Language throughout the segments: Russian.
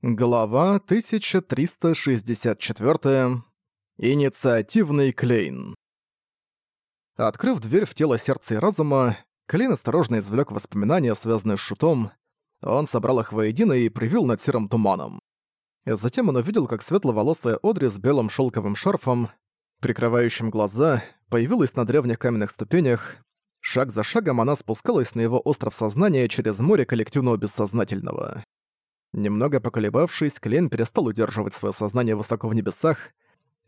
Глава 1364. Инициативный Клейн. Открыв дверь в тело сердца и разума, Клейн осторожно извлек воспоминания, связанные с шутом. Он собрал их воедино и привил над серым туманом. Затем он увидел, как светловолосая Одри с белым шелковым шарфом, прикрывающим глаза, появилась на древних каменных ступенях. Шаг за шагом она спускалась на его остров сознания через море коллективного бессознательного. Немного поколебавшись, Клен перестал удерживать свое сознание высоко в небесах.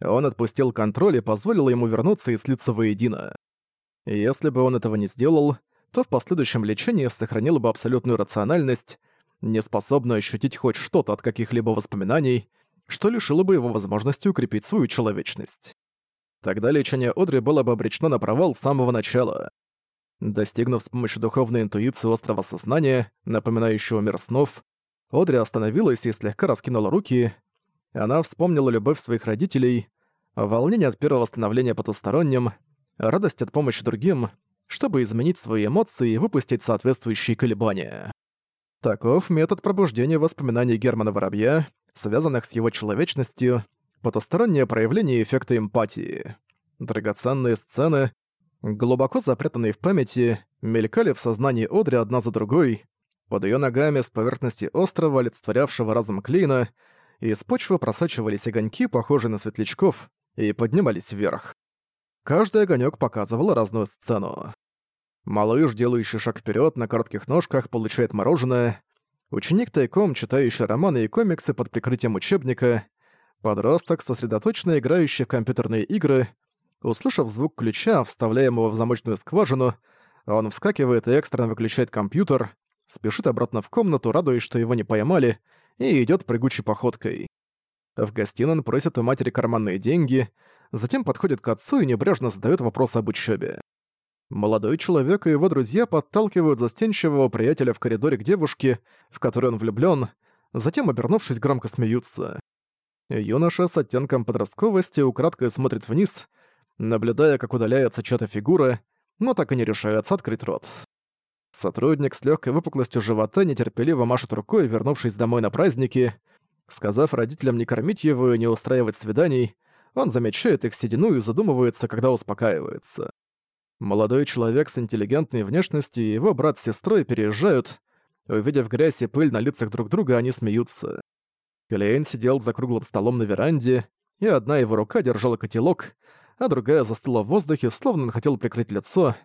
Он отпустил контроль и позволил ему вернуться и слиться воедино. Если бы он этого не сделал, то в последующем лечении сохранил бы абсолютную рациональность, не способную ощутить хоть что-то от каких-либо воспоминаний, что лишило бы его возможности укрепить свою человечность. Тогда лечение Одри было бы обречено на провал с самого начала. Достигнув с помощью духовной интуиции острого сознания, напоминающего мир снов, Одри остановилась и слегка раскинула руки. Она вспомнила любовь своих родителей, волнение от первого становления потусторонним, радость от помощи другим, чтобы изменить свои эмоции и выпустить соответствующие колебания. Таков метод пробуждения воспоминаний Германа Воробья, связанных с его человечностью, потустороннее проявление эффекта эмпатии. Драгоценные сцены, глубоко запрятанные в памяти, мелькали в сознании Одри одна за другой, под ее ногами с поверхности острова, олицетворявшего разум Клейна, из почвы просачивались огоньки, похожие на светлячков, и поднимались вверх. Каждый огонек показывал разную сцену. Малыш, делающий шаг вперед на коротких ножках, получает мороженое. Ученик тайком, читающий романы и комиксы под прикрытием учебника. Подросток, сосредоточенно играющий в компьютерные игры. Услышав звук ключа, вставляемого в замочную скважину, он вскакивает и экстренно выключает компьютер, спешит обратно в комнату, радуясь, что его не поймали, и идёт прыгучей походкой. В гостиной он просит у матери карманные деньги, затем подходит к отцу и небрежно задает вопрос об учебе. Молодой человек и его друзья подталкивают застенчивого приятеля в коридоре к девушке, в которой он влюблён, затем, обернувшись, громко смеются. Юноша с оттенком подростковости украдкой смотрит вниз, наблюдая, как удаляется чья-то фигура, но так и не решается открыть рот. Сотрудник с легкой выпуклостью живота нетерпеливо машет рукой, вернувшись домой на праздники. Сказав родителям не кормить его и не устраивать свиданий, он замечает их седину и задумывается, когда успокаивается. Молодой человек с интеллигентной внешностью и его брат с сестрой переезжают. Увидев грязь и пыль на лицах друг друга, они смеются. Клейн сидел за круглым столом на веранде, и одна его рука держала котелок, а другая застыла в воздухе, словно он хотел прикрыть лицо,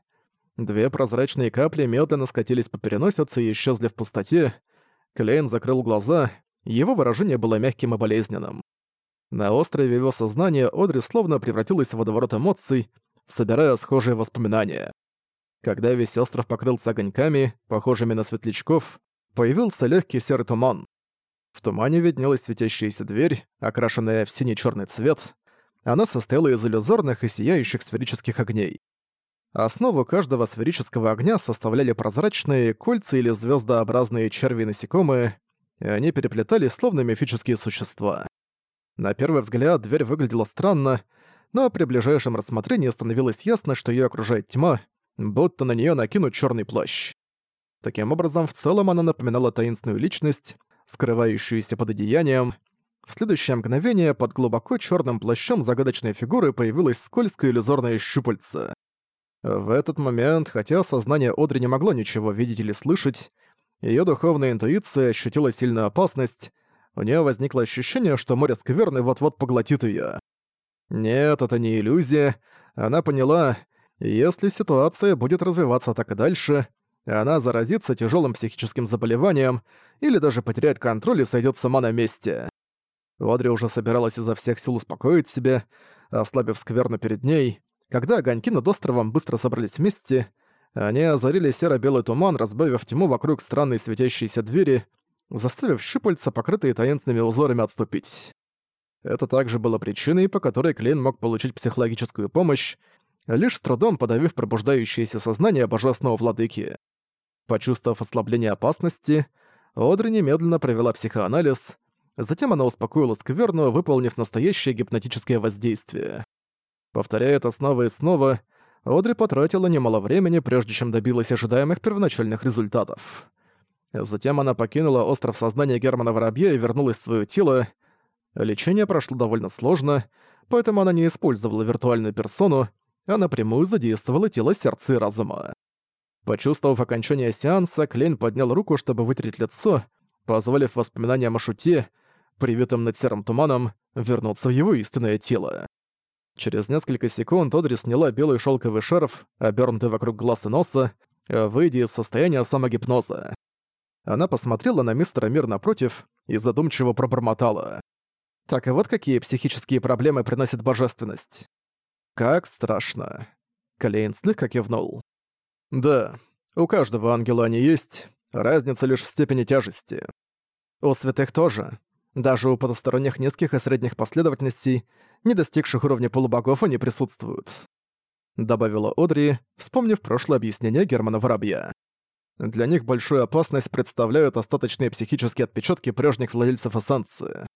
Две прозрачные капли медленно скатились по переносице и исчезли в пустоте. Клейн закрыл глаза, его выражение было мягким и болезненным. На острове его сознания Одри словно превратилась в водоворот эмоций, собирая схожие воспоминания. Когда весь остров покрылся огоньками, похожими на светлячков, появился легкий серый туман. В тумане виднелась светящаяся дверь, окрашенная в синий черный цвет. Она состояла из иллюзорных и сияющих сферических огней. Основу каждого сферического огня составляли прозрачные кольца или звездообразные черви-насекомые, и они переплетались словно мифические существа. На первый взгляд дверь выглядела странно, но при ближайшем рассмотрении становилось ясно, что ее окружает тьма, будто на нее накинут черный плащ. Таким образом, в целом она напоминала таинственную личность, скрывающуюся под одеянием. В следующее мгновение под глубоко черным плащом загадочной фигуры появилась скользкая иллюзорная щупальца. В этот момент, хотя сознание Одри не могло ничего видеть или слышать, ее духовная интуиция ощутила сильную опасность, у нее возникло ощущение, что море скверны вот-вот поглотит ее. Нет, это не иллюзия. Она поняла, если ситуация будет развиваться так и дальше, она заразится тяжелым психическим заболеванием или даже потеряет контроль и сойдет сама на месте. Одри уже собиралась изо всех сил успокоить себя, ослабив скверну перед ней, когда огоньки над островом быстро собрались вместе, они озарили серо-белый туман, разбавив тьму вокруг странной светящейся двери, заставив щупальца, покрытые таинственными узорами, отступить. Это также было причиной, по которой Клейн мог получить психологическую помощь, лишь с трудом подавив пробуждающееся сознание божественного владыки. Почувствовав ослабление опасности, Одри немедленно провела психоанализ, затем она успокоила скверну, выполнив настоящее гипнотическое воздействие. Повторяя это снова и снова, Одри потратила немало времени, прежде чем добилась ожидаемых первоначальных результатов. Затем она покинула остров сознания Германа Воробья и вернулась в своё тело. Лечение прошло довольно сложно, поэтому она не использовала виртуальную персону, а напрямую задействовала тело сердца и разума. Почувствовав окончание сеанса, Клейн поднял руку, чтобы вытереть лицо, позволив воспоминаниям о шуте, привитым над серым туманом, вернуться в его истинное тело. Через несколько секунд Одри сняла белый шелковый шарф, обернутый вокруг глаз и носа, выйдя из состояния самогипноза. Она посмотрела на мистера Мир напротив и задумчиво пробормотала. Так и вот какие психические проблемы приносит божественность. Как страшно. Клейн слегка кивнул. Да, у каждого ангела они есть, разница лишь в степени тяжести. У святых тоже. Даже у потусторонних низких и средних последовательностей, не достигших уровня полубогов, они присутствуют. Добавила Одри, вспомнив прошлое объяснение Германа Воробья. Для них большую опасность представляют остаточные психические отпечатки прежних владельцев эссенции.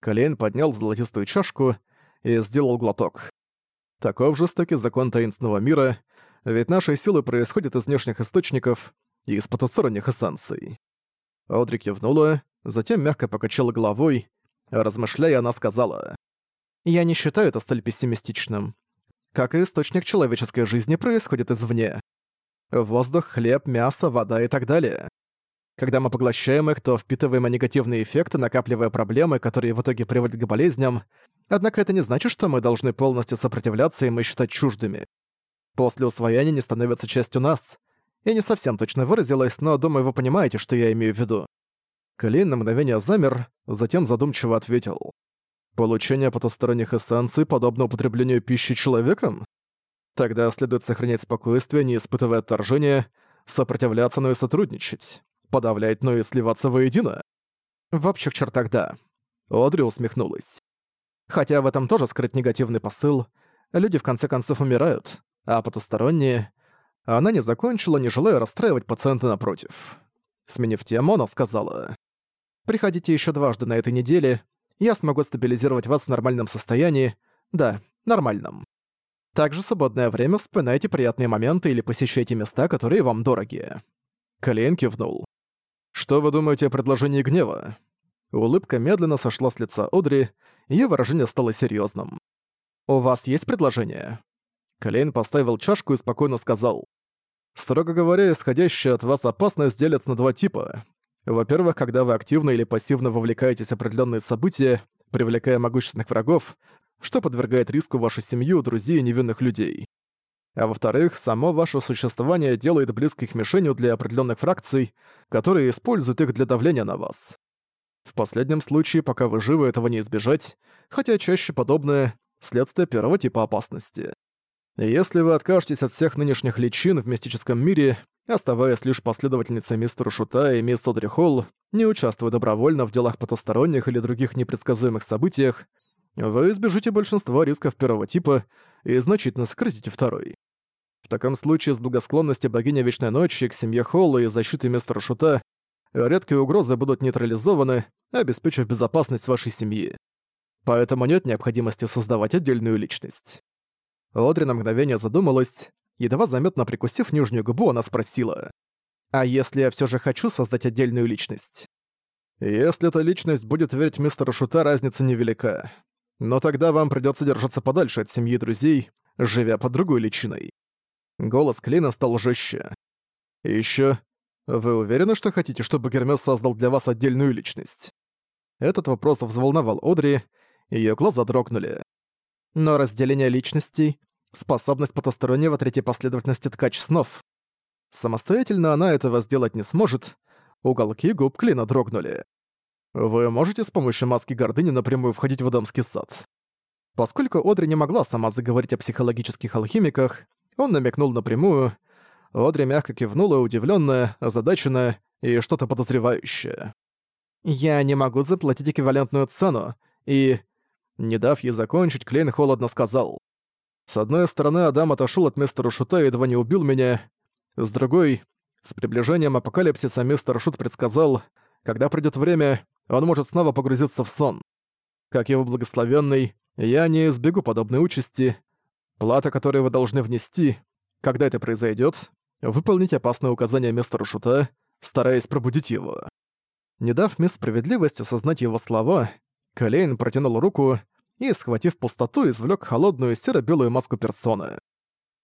Колейн поднял золотистую чашку и сделал глоток. Таков жестокий закон таинственного мира, ведь наши силы происходят из внешних источников и из потусторонних эссенций. Одри кивнула, затем мягко покачала головой, размышляя, она сказала. «Я не считаю это столь пессимистичным. Как и источник человеческой жизни происходит извне. Воздух, хлеб, мясо, вода и так далее. Когда мы поглощаем их, то впитываем негативные эффекты, накапливая проблемы, которые в итоге приводят к болезням, однако это не значит, что мы должны полностью сопротивляться им и считать чуждыми. После усвоения они становятся частью нас. Я не совсем точно выразилась, но думаю, вы понимаете, что я имею в виду. Клейн на мгновение замер, затем задумчиво ответил. Получение потусторонних эссенций подобно употреблению пищи человеком? Тогда следует сохранять спокойствие, не испытывая отторжения, сопротивляться, но и сотрудничать, подавлять, но и сливаться воедино. В общих чертах да. Одри усмехнулась. Хотя в этом тоже скрыт негативный посыл. Люди в конце концов умирают, а потусторонние... Она не закончила, не желая расстраивать пациента напротив. Сменив тему, она сказала. «Приходите еще дважды на этой неделе. Я смогу стабилизировать вас в нормальном состоянии. Да, нормальном. Также в свободное время вспоминайте приятные моменты или посещайте места, которые вам дороги». Колейн кивнул. «Что вы думаете о предложении гнева?» Улыбка медленно сошла с лица Одри, ее выражение стало серьезным. «У вас есть предложение?» Колейн поставил чашку и спокойно сказал. «Строго говоря, исходящая от вас опасность делится на два типа. Во-первых, когда вы активно или пассивно вовлекаетесь в определенные события, привлекая могущественных врагов, что подвергает риску вашу семью, друзей и невинных людей. А во-вторых, само ваше существование делает близких мишенью для определенных фракций, которые используют их для давления на вас. В последнем случае, пока вы живы, этого не избежать, хотя чаще подобное – следствие первого типа опасности. Если вы откажетесь от всех нынешних личин в мистическом мире, оставаясь лишь последовательницей мистера Шута и мисс Одри Холл, не участвуя добровольно в делах потусторонних или других непредсказуемых событиях, вы избежите большинства рисков первого типа и значительно сократите второй. В таком случае с благосклонности богини Вечной Ночи к семье Холла и защиты мистера Шута редкие угрозы будут нейтрализованы, обеспечив безопасность вашей семьи. Поэтому нет необходимости создавать отдельную личность. Одри на мгновение задумалась, едва заметно прикусив нижнюю губу, она спросила. «А если я все же хочу создать отдельную личность?» «Если эта личность будет верить мистеру Шута, разница невелика. Но тогда вам придётся держаться подальше от семьи и друзей, живя под другой личиной». Голос Клина стал жестче. «И ещё, вы уверены, что хотите, чтобы Гермес создал для вас отдельную личность?» Этот вопрос взволновал Одри, её глаза дрогнули. Но разделение личностей — способность потустороннего третьей последовательности ткач снов. Самостоятельно она этого сделать не сможет, уголки губ Клина дрогнули. Вы можете с помощью маски гордыни напрямую входить в Адамский сад? Поскольку Одри не могла сама заговорить о психологических алхимиках, он намекнул напрямую. Одри мягко кивнула, удивленная, озадаченная и что-то подозревающее. «Я не могу заплатить эквивалентную цену, и...» Не дав ей закончить, Клейн холодно сказал. «С одной стороны, Адам отошел от мистера Шута и едва не убил меня. С другой, с приближением апокалипсиса мистер Шут предсказал, когда придет время, он может снова погрузиться в сон. Как его благословенный, я не избегу подобной участи. Плата, которую вы должны внести, когда это произойдет, выполнить опасное указание мистеру Шута, стараясь пробудить его. Не дав мисс Справедливости осознать его слова, Клейн протянул руку и, схватив пустоту, извлек холодную серо-белую маску персоны.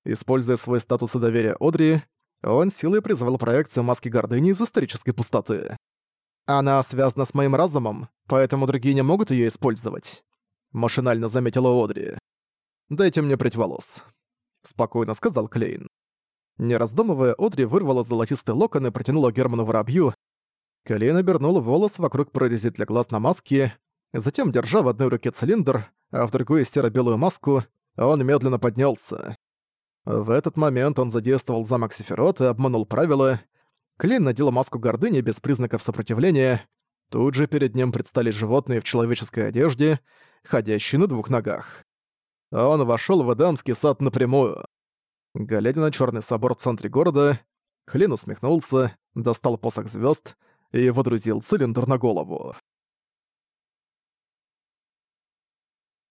Используя свой статус и доверие Одри, он силой призвал проекцию маски гордыни из исторической пустоты. «Она связана с моим разумом, поэтому другие не могут ее использовать», — машинально заметила Одри. «Дайте мне прядь волос», — спокойно сказал Клейн. Не раздумывая, Одри вырвала золотистый локон и протянула Герману воробью. Клейн обернул волос вокруг прорези для глаз на маске, затем, держа в одной руке цилиндр, а в другой серо-белую маску, он медленно поднялся. В этот момент он задействовал замок Сефирот и обманул правила. Клейн надел маску гордыни без признаков сопротивления. Тут же перед ним предстали животные в человеческой одежде, ходящие на двух ногах. Он вошел в Эдамский сад напрямую. Глядя на черный собор в центре города, Клин усмехнулся, достал посох звезд и водрузил цилиндр на голову.